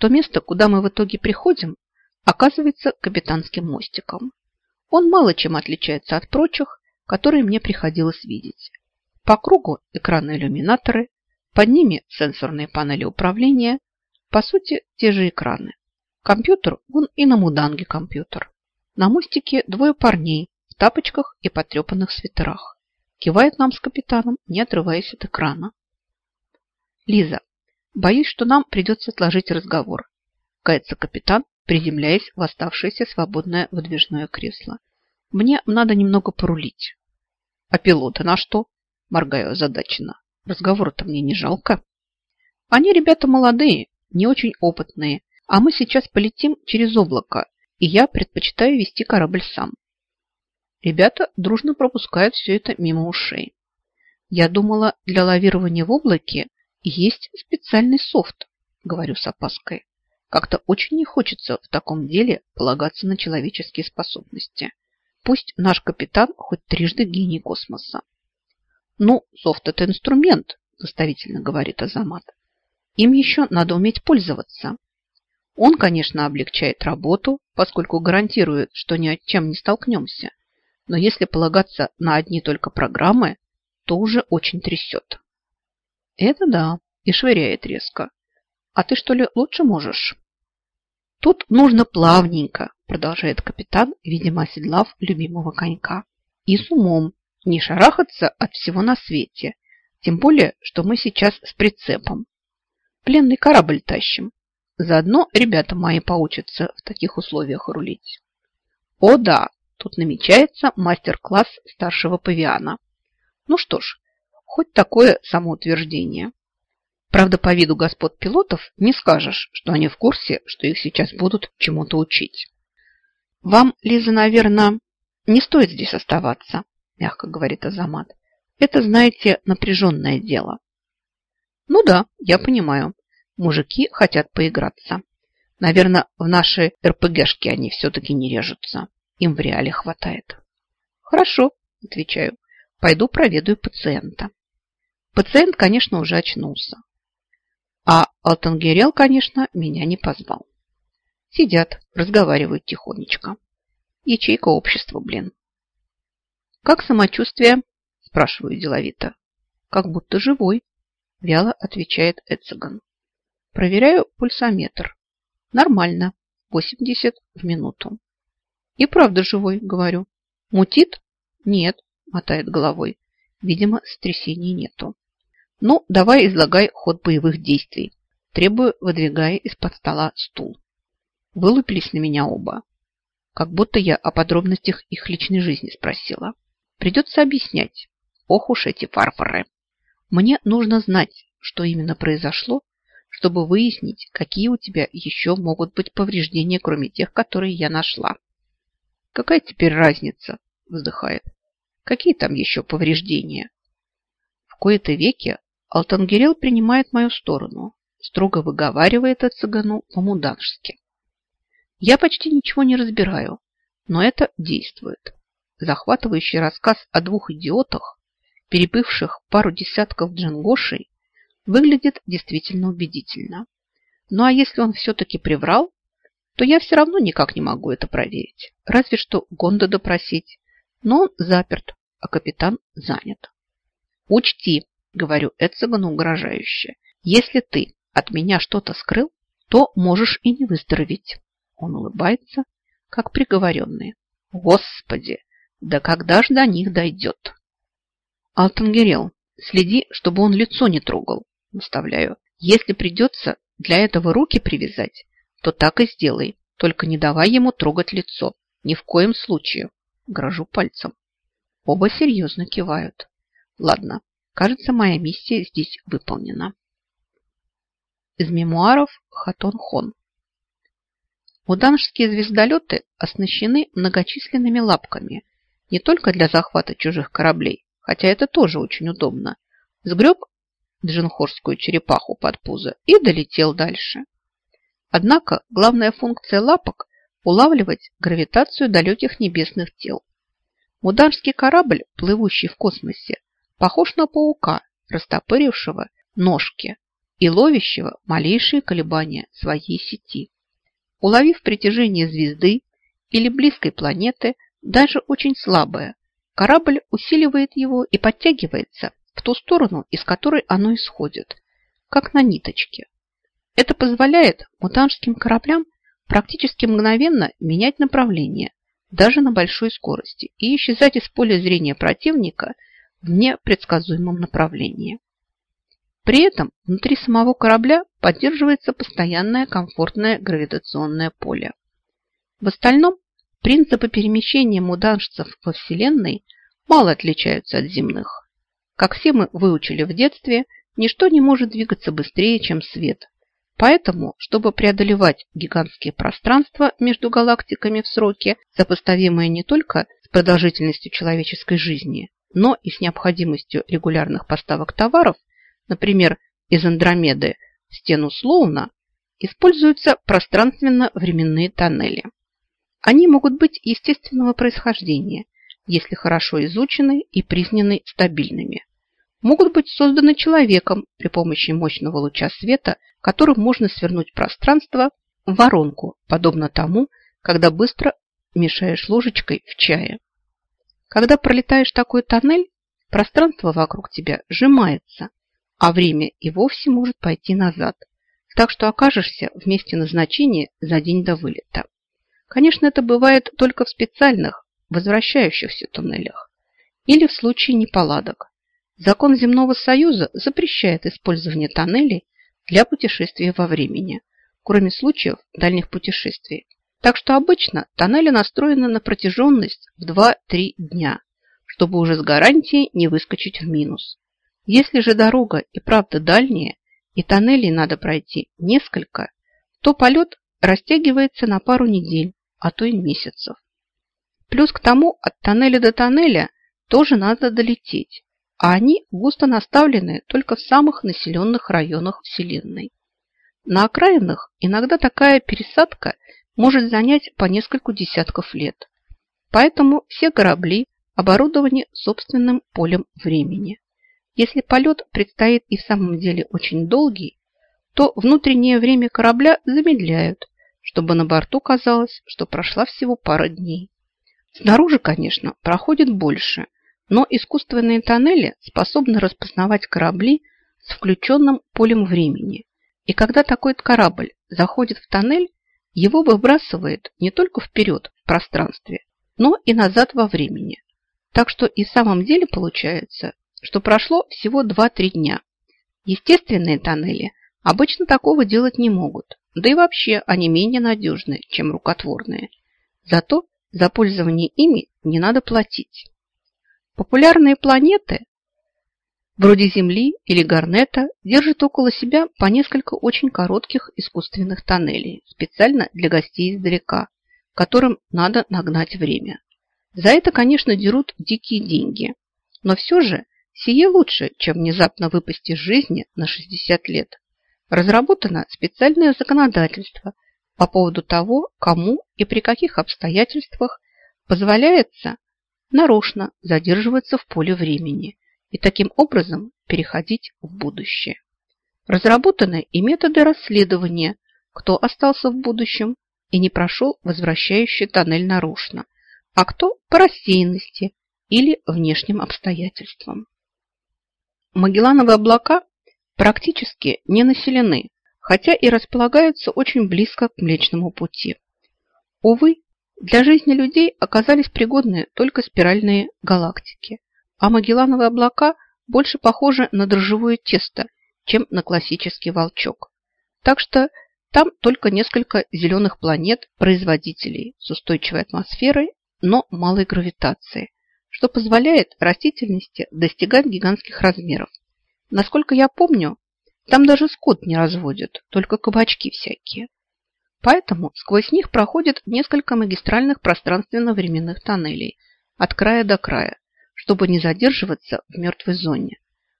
то место, куда мы в итоге приходим, оказывается капитанским мостиком. Он мало чем отличается от прочих, которые мне приходилось видеть. По кругу экраны-иллюминаторы, под ними сенсорные панели управления, по сути, те же экраны. Компьютер, вон и на муданге компьютер. На мостике двое парней в тапочках и потрепанных свитерах. Кивает нам с капитаном, не отрываясь от экрана. Лиза, боюсь, что нам придется отложить разговор. Кается капитан, приземляясь в оставшееся свободное выдвижное кресло. Мне надо немного порулить. А пилоты на что? Моргаю озадаченно. Разговора-то мне не жалко. Они ребята молодые, не очень опытные, а мы сейчас полетим через облако, и я предпочитаю вести корабль сам. Ребята дружно пропускают все это мимо ушей. Я думала, для лавирования в облаке есть специальный софт, говорю с опаской. Как-то очень не хочется в таком деле полагаться на человеческие способности. Пусть наш капитан хоть трижды гений космоса. Ну, софт – это инструмент, наставительно говорит Азамат. Им еще надо уметь пользоваться. Он, конечно, облегчает работу, поскольку гарантирует, что ни от чем не столкнемся. Но если полагаться на одни только программы, то уже очень трясет. Это да, и швыряет резко. А ты что ли лучше можешь? Тут нужно плавненько, продолжает капитан, видимо, оседлав любимого конька. И с умом, не шарахаться от всего на свете. Тем более, что мы сейчас с прицепом. Пленный корабль тащим. Заодно ребята мои поучатся в таких условиях рулить. О да, тут намечается мастер-класс старшего павиана. Ну что ж, хоть такое самоутверждение. Правда, по виду господ пилотов не скажешь, что они в курсе, что их сейчас будут чему-то учить. Вам, Лиза, наверное, не стоит здесь оставаться, мягко говорит Азамат. Это, знаете, напряженное дело. Ну да, я понимаю. Мужики хотят поиграться. Наверное, в наши РПГшки они все-таки не режутся. Им в реале хватает. Хорошо, отвечаю. Пойду проведаю пациента. Пациент, конечно, уже очнулся. А Алтангерел, конечно, меня не позвал. Сидят, разговаривают тихонечко. Ячейка общества, блин. «Как самочувствие?» – спрашиваю деловито. «Как будто живой», Вяло отвечает Эцеган. Проверяю пульсометр. Нормально. 80 в минуту. И правда живой, говорю. Мутит? Нет, мотает головой. Видимо, сотрясений нету. Ну, давай излагай ход боевых действий. Требую, выдвигая из-под стола стул. Вылупились на меня оба. Как будто я о подробностях их личной жизни спросила. Придется объяснять. Ох уж эти фарфоры. Мне нужно знать, что именно произошло, чтобы выяснить, какие у тебя еще могут быть повреждения, кроме тех, которые я нашла. Какая теперь разница? Вздыхает. Какие там еще повреждения? В кои-то веки Алтангерел принимает мою сторону, строго выговаривает от цыгану по-мудански. Я почти ничего не разбираю, но это действует. Захватывающий рассказ о двух идиотах, перебывших пару десятков джингошей, выглядит действительно убедительно. Ну а если он все-таки приврал, то я все равно никак не могу это проверить. Разве что Гонда допросить. Но он заперт, а капитан занят. Учти, говорю Эцегану угрожающе, если ты от меня что-то скрыл, то можешь и не выздороветь. Он улыбается, как приговоренный. Господи, да когда ж до них дойдет? Алтангерел, следи, чтобы он лицо не трогал, наставляю. Если придется для этого руки привязать, то так и сделай. Только не давай ему трогать лицо. Ни в коем случае. Грожу пальцем. Оба серьезно кивают. Ладно, кажется, моя миссия здесь выполнена. Из мемуаров Хатон Хон. Уданжские звездолеты оснащены многочисленными лапками не только для захвата чужих кораблей, хотя это тоже очень удобно. Сгреб джинхорскую черепаху под пузо и долетел дальше. Однако главная функция лапок – улавливать гравитацию далеких небесных тел. Муданский корабль, плывущий в космосе, похож на паука, растопырившего ножки. и ловящего малейшие колебания своей сети. Уловив притяжение звезды или близкой планеты, даже очень слабое, корабль усиливает его и подтягивается в ту сторону, из которой оно исходит, как на ниточке. Это позволяет мутанжским кораблям практически мгновенно менять направление, даже на большой скорости, и исчезать из поля зрения противника в непредсказуемом направлении. При этом внутри самого корабля поддерживается постоянное комфортное гравитационное поле. В остальном принципы перемещения муданжцев во Вселенной мало отличаются от земных. Как все мы выучили в детстве, ничто не может двигаться быстрее, чем свет. Поэтому, чтобы преодолевать гигантские пространства между галактиками в сроке, сопоставимые не только с продолжительностью человеческой жизни, но и с необходимостью регулярных поставок товаров, например, из Андромеды в стену Слоуна, используются пространственно-временные тоннели. Они могут быть естественного происхождения, если хорошо изучены и признаны стабильными. Могут быть созданы человеком при помощи мощного луча света, которым можно свернуть пространство в воронку, подобно тому, когда быстро мешаешь ложечкой в чае. Когда пролетаешь такой тоннель, пространство вокруг тебя сжимается, а время и вовсе может пойти назад, так что окажешься в месте назначения за день до вылета. Конечно, это бывает только в специальных, возвращающихся туннелях или в случае неполадок. Закон Земного Союза запрещает использование тоннелей для путешествия во времени, кроме случаев дальних путешествий. Так что обычно тоннели настроены на протяженность в 2-3 дня, чтобы уже с гарантией не выскочить в минус. Если же дорога и правда дальняя, и тоннелей надо пройти несколько, то полет растягивается на пару недель, а то и месяцев. Плюс к тому от тоннеля до тоннеля тоже надо долететь, а они густо наставлены только в самых населенных районах Вселенной. На окраинах иногда такая пересадка может занять по несколько десятков лет. Поэтому все корабли оборудованы собственным полем времени. Если полет предстоит и в самом деле очень долгий, то внутреннее время корабля замедляют, чтобы на борту казалось, что прошла всего пара дней. Снаружи, конечно, проходит больше, но искусственные тоннели способны распознавать корабли с включенным полем времени. И когда такой корабль заходит в тоннель, его выбрасывает не только вперед в пространстве, но и назад во времени. Так что и в самом деле получается, что прошло всего 2-3 дня. Естественные тоннели обычно такого делать не могут, да и вообще они менее надежны, чем рукотворные. Зато за пользование ими не надо платить. Популярные планеты, вроде Земли или Гарнета, держат около себя по несколько очень коротких искусственных тоннелей, специально для гостей издалека, которым надо нагнать время. За это, конечно, дерут дикие деньги, но все же Сие лучше, чем внезапно выпасть из жизни на 60 лет. Разработано специальное законодательство по поводу того, кому и при каких обстоятельствах позволяется нарочно задерживаться в поле времени и таким образом переходить в будущее. Разработаны и методы расследования, кто остался в будущем и не прошел возвращающий тоннель нарочно, а кто по рассеянности или внешним обстоятельствам. Магеллановые облака практически не населены, хотя и располагаются очень близко к Млечному пути. Увы, для жизни людей оказались пригодны только спиральные галактики, а Магеллановые облака больше похожи на дрожжевое тесто, чем на классический волчок. Так что там только несколько зеленых планет-производителей с устойчивой атмосферой, но малой гравитацией, что позволяет растительности достигать гигантских размеров. Насколько я помню, там даже скот не разводят, только кабачки всякие. Поэтому сквозь них проходит несколько магистральных пространственно-временных тоннелей от края до края, чтобы не задерживаться в мертвой зоне.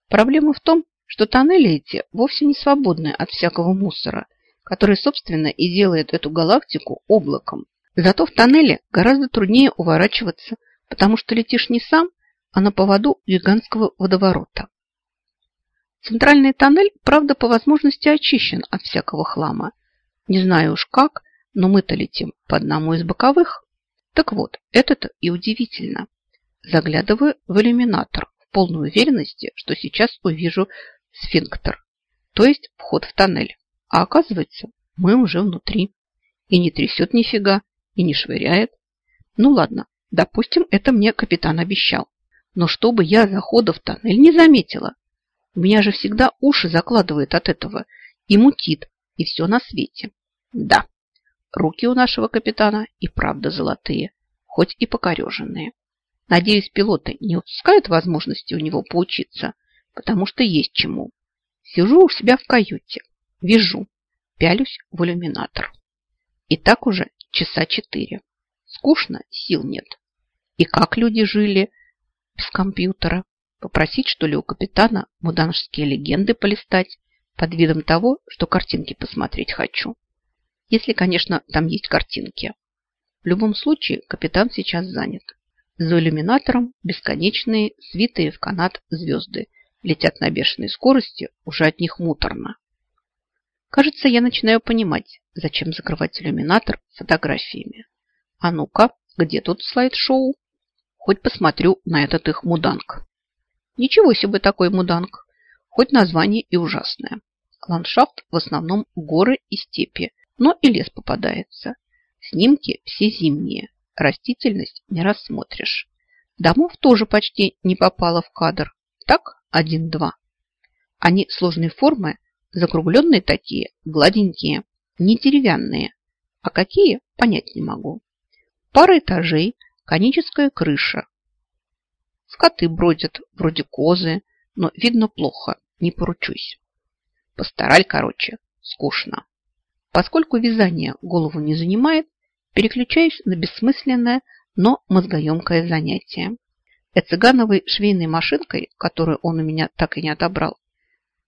Проблема в том, что тоннели эти вовсе не свободны от всякого мусора, который, собственно, и делает эту галактику облаком. Зато в тоннеле гораздо труднее уворачиваться потому что летишь не сам, а на поводу гигантского водоворота. Центральный тоннель, правда, по возможности очищен от всякого хлама. Не знаю уж как, но мы-то летим по одному из боковых. Так вот, это-то и удивительно. Заглядываю в иллюминатор в полной уверенности, что сейчас увижу сфинктер, то есть вход в тоннель. А оказывается, мы уже внутри. И не трясет нифига, и не швыряет. Ну ладно, допустим, это мне капитан обещал. Но чтобы я захода в тоннель не заметила. У меня же всегда уши закладывает от этого. И мутит, и все на свете. Да, руки у нашего капитана и правда золотые, хоть и покореженные. Надеюсь, пилоты не упускают возможности у него поучиться, потому что есть чему. Сижу у себя в каюте, вижу, пялюсь в иллюминатор. И так уже часа четыре. Скучно, сил нет. И как люди жили без компьютера? Попросить, что ли, у капитана муданжские легенды полистать под видом того, что картинки посмотреть хочу. Если, конечно, там есть картинки. В любом случае, капитан сейчас занят. За иллюминатором бесконечные, свитые в канат звезды летят на бешеной скорости, уже от них муторно. Кажется, я начинаю понимать, зачем закрывать иллюминатор фотографиями. А ну-ка, где тут слайд-шоу? Хоть посмотрю на этот их муданг. Ничего себе такой муданг. Хоть название и ужасное. Ландшафт в основном горы и степи, но и лес попадается. Снимки все зимние, растительность не рассмотришь. Домов тоже почти не попало в кадр. Так, один-два. Они сложной формы, закругленные такие, гладенькие, не деревянные. А какие, понять не могу. Пара этажей, коническая крыша. Скоты бродят, вроде козы, но видно плохо, не поручусь. Постараль, короче, скучно. Поскольку вязание голову не занимает, переключаюсь на бессмысленное, но мозгоемкое занятие. Эцигановой швейной машинкой, которую он у меня так и не отобрал,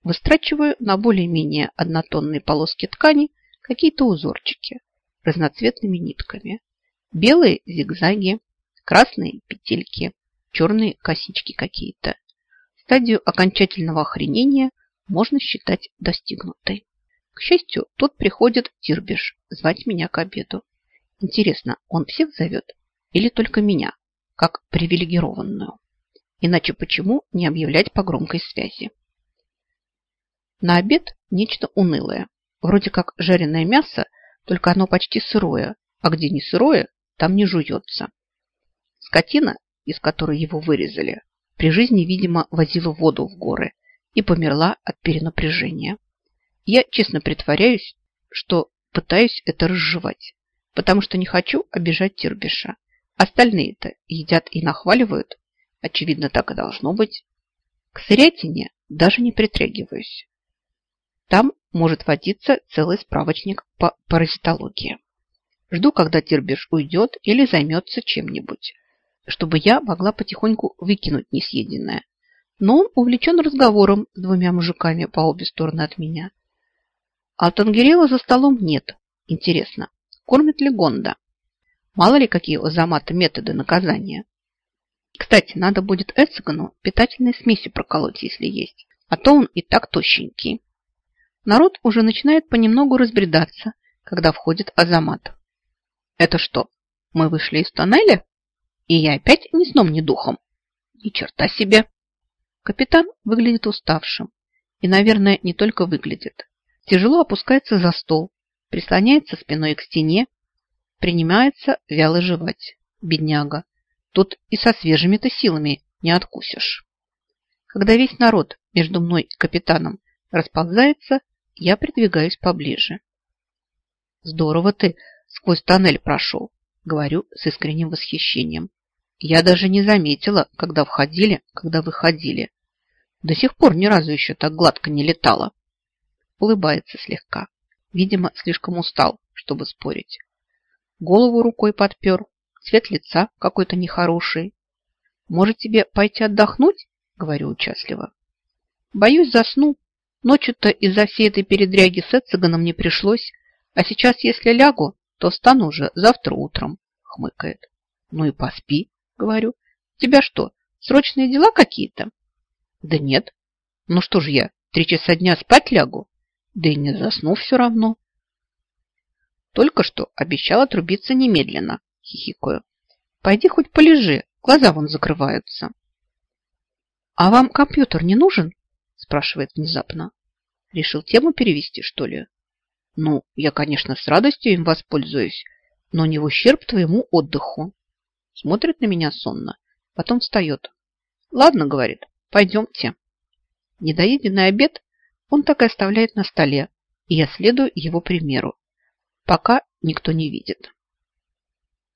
выстрачиваю на более-менее однотонные полоски ткани какие-то узорчики разноцветными нитками. Белые зигзаги, красные петельки, черные косички какие-то. Стадию окончательного охренения можно считать достигнутой. К счастью, тут приходит Тирбиш звать меня к обеду. Интересно, он всех зовет или только меня, как привилегированную? Иначе почему не объявлять по громкой связи? На обед нечто унылое. Вроде как жареное мясо, только оно почти сырое, а где не сырое, там не жуется. Скотина, из которой его вырезали, при жизни, видимо, возила воду в горы и померла от перенапряжения. Я честно притворяюсь, что пытаюсь это разжевать, потому что не хочу обижать Тирбиша. Остальные-то едят и нахваливают. Очевидно, так и должно быть. К сырятине даже не притрагиваюсь. Там может водиться целый справочник по паразитологии. Жду, когда Тирбиш уйдет или займется чем-нибудь, чтобы я могла потихоньку выкинуть несъеденное. Но он увлечен разговором с двумя мужиками по обе стороны от меня. А Тангерела за столом нет. Интересно, кормит ли Гонда? Мало ли какие у Замата методы наказания. Кстати, надо будет Эцегану питательной смеси проколоть, если есть. А то он и так тощенький. Народ уже начинает понемногу разбредаться, когда входит Азамат. Это что, мы вышли из тоннеля? И я опять ни сном, ни духом. Ни черта себе. Капитан выглядит уставшим. И, наверное, не только выглядит. Тяжело опускается за стол, прислоняется спиной к стене, принимается вяло жевать. Бедняга. Тут и со свежими-то силами не откусишь. Когда весь народ между мной и капитаном расползается, я придвигаюсь поближе. Здорово ты сквозь тоннель прошел, говорю с искренним восхищением. Я даже не заметила, когда входили, когда выходили. До сих пор ни разу еще так гладко не летала улыбается слегка. Видимо, слишком устал, чтобы спорить. Голову рукой подпер, цвет лица какой-то нехороший. Может, тебе пойти отдохнуть? Говорю участливо. Боюсь, засну. Ночью-то из-за всей этой передряги с Эцеганом не пришлось. А сейчас, если лягу, то встану уже завтра утром, хмыкает. Ну и поспи, говорю. Тебя что, срочные дела какие-то? Да нет. Ну что же я, три часа дня спать лягу, да и не засну все равно. Только что обещал отрубиться немедленно, хихикаю. Пойди хоть полежи, глаза вон закрываются. А вам компьютер не нужен? Спрашивает внезапно. Решил тему перевести, что ли? Ну, я, конечно, с радостью им воспользуюсь, но не в ущерб твоему отдыху. Смотрит на меня сонно, потом встает. Ладно, говорит, пойдемте. Недоеденный обед он так и оставляет на столе, и я следую его примеру, пока никто не видит.